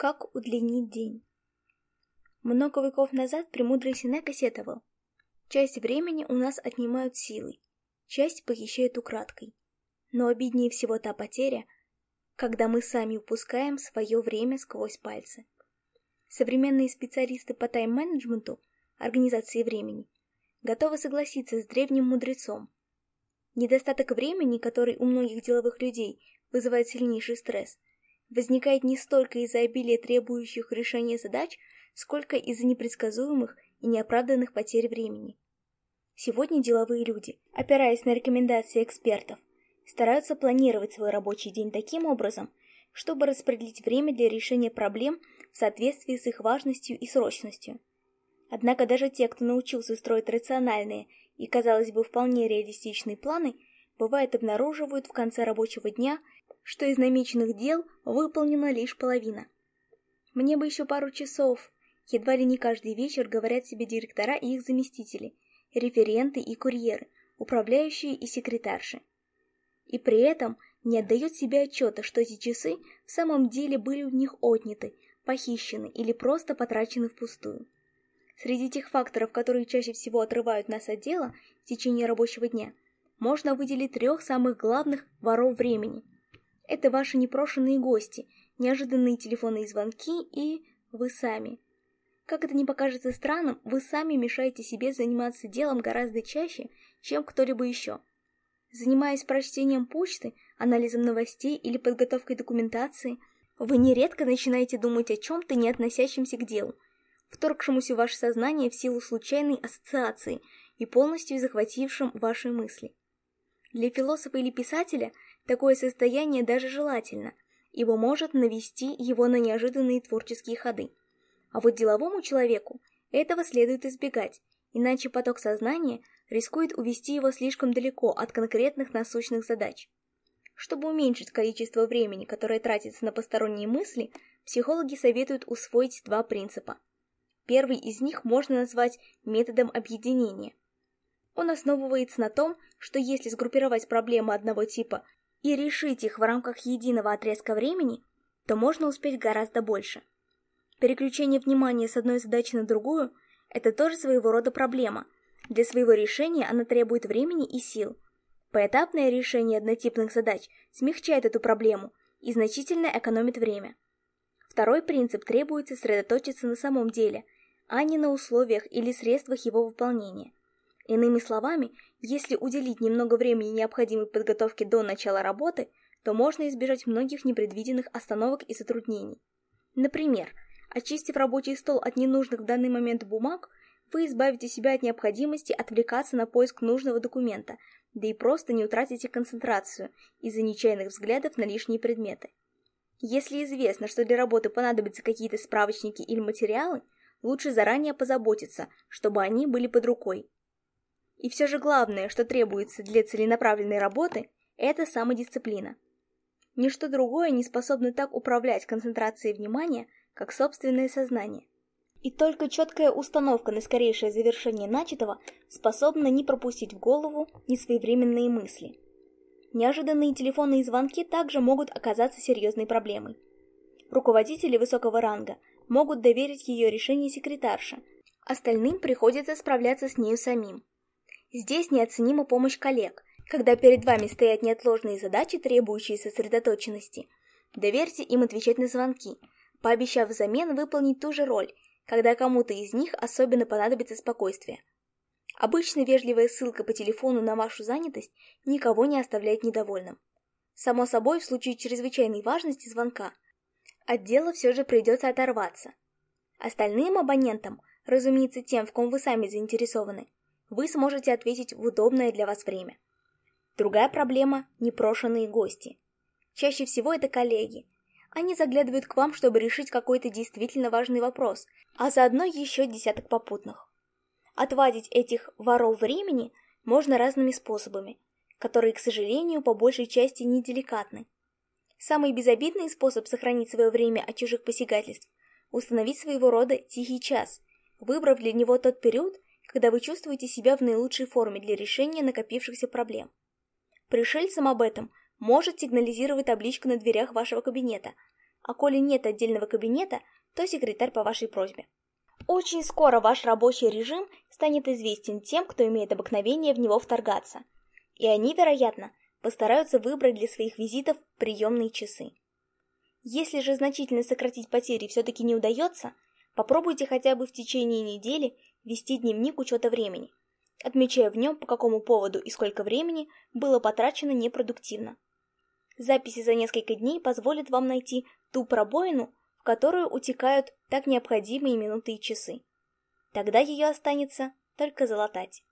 Как удлинить день? Много веков назад премудрый Синека сетовал. Часть времени у нас отнимают силы, часть похищают украдкой. Но обиднее всего та потеря, когда мы сами упускаем свое время сквозь пальцы. Современные специалисты по тайм-менеджменту, организации времени, готовы согласиться с древним мудрецом. Недостаток времени, который у многих деловых людей вызывает сильнейший стресс – возникает не столько из-за обилия требующих решения задач, сколько из-за непредсказуемых и неоправданных потерь времени. Сегодня деловые люди, опираясь на рекомендации экспертов, стараются планировать свой рабочий день таким образом, чтобы распределить время для решения проблем в соответствии с их важностью и срочностью. Однако даже те, кто научился строить рациональные и, казалось бы, вполне реалистичные планы – бывает обнаруживают в конце рабочего дня, что из намеченных дел выполнена лишь половина. Мне бы еще пару часов. Едва ли не каждый вечер говорят себе директора и их заместители, референты и курьеры, управляющие и секретарши. И при этом не отдает себе отчета, что эти часы в самом деле были у них отняты, похищены или просто потрачены впустую. Среди тех факторов, которые чаще всего отрывают нас от дела в течение рабочего дня, можно выделить трех самых главных воров времени. Это ваши непрошенные гости, неожиданные телефонные звонки и вы сами. Как это не покажется странным, вы сами мешаете себе заниматься делом гораздо чаще, чем кто-либо еще. Занимаясь прочтением почты, анализом новостей или подготовкой документации, вы нередко начинаете думать о чем-то, не относящемся к делу, вторгшемуся в ваше сознание в силу случайной ассоциации и полностью захватившем ваши мысли. Для философа или писателя такое состояние даже желательно, ибо может навести его на неожиданные творческие ходы. А вот деловому человеку этого следует избегать, иначе поток сознания рискует увести его слишком далеко от конкретных насущных задач. Чтобы уменьшить количество времени, которое тратится на посторонние мысли, психологи советуют усвоить два принципа. Первый из них можно назвать методом объединения. Он основывается на том, что если сгруппировать проблемы одного типа и решить их в рамках единого отрезка времени, то можно успеть гораздо больше. Переключение внимания с одной задачи на другую – это тоже своего рода проблема. Для своего решения она требует времени и сил. Поэтапное решение однотипных задач смягчает эту проблему и значительно экономит время. Второй принцип требует сосредоточиться на самом деле, а не на условиях или средствах его выполнения. Иными словами, если уделить немного времени необходимой подготовке до начала работы, то можно избежать многих непредвиденных остановок и затруднений. Например, очистив рабочий стол от ненужных в данный момент бумаг, вы избавите себя от необходимости отвлекаться на поиск нужного документа, да и просто не утратите концентрацию из-за нечаянных взглядов на лишние предметы. Если известно, что для работы понадобятся какие-то справочники или материалы, лучше заранее позаботиться, чтобы они были под рукой. И все же главное, что требуется для целенаправленной работы, это самодисциплина. Ничто другое не способно так управлять концентрацией внимания, как собственное сознание. И только четкая установка на скорейшее завершение начатого способна не пропустить в голову несвоевременные мысли. Неожиданные телефонные звонки также могут оказаться серьезной проблемой. Руководители высокого ранга могут доверить ее решение секретарше, остальным приходится справляться с нею самим. Здесь неоценима помощь коллег, когда перед вами стоят неотложные задачи, требующие сосредоточенности. Доверьте им отвечать на звонки, пообещав взамен выполнить ту же роль, когда кому-то из них особенно понадобится спокойствие. Обычно вежливая ссылка по телефону на вашу занятость никого не оставляет недовольным. Само собой, в случае чрезвычайной важности звонка, от дела все же придется оторваться. Остальным абонентам, разумеется, тем, в ком вы сами заинтересованы, вы сможете ответить в удобное для вас время. Другая проблема – непрошенные гости. Чаще всего это коллеги. Они заглядывают к вам, чтобы решить какой-то действительно важный вопрос, а заодно еще десяток попутных. Отвадить этих воров времени можно разными способами, которые, к сожалению, по большей части неделикатны. Самый безобидный способ сохранить свое время от чужих посягательств – установить своего рода тихий час, выбрав для него тот период, когда вы чувствуете себя в наилучшей форме для решения накопившихся проблем. Пришельцам об этом может сигнализировать табличка на дверях вашего кабинета, а коли нет отдельного кабинета, то секретарь по вашей просьбе. Очень скоро ваш рабочий режим станет известен тем, кто имеет обыкновение в него вторгаться, и они, вероятно, постараются выбрать для своих визитов приемные часы. Если же значительно сократить потери все-таки не удается, попробуйте хотя бы в течение недели – вести дневник учета времени, отмечая в нем, по какому поводу и сколько времени было потрачено непродуктивно. Записи за несколько дней позволят вам найти ту пробоину, в которую утекают так необходимые минуты и часы. Тогда ее останется только залатать.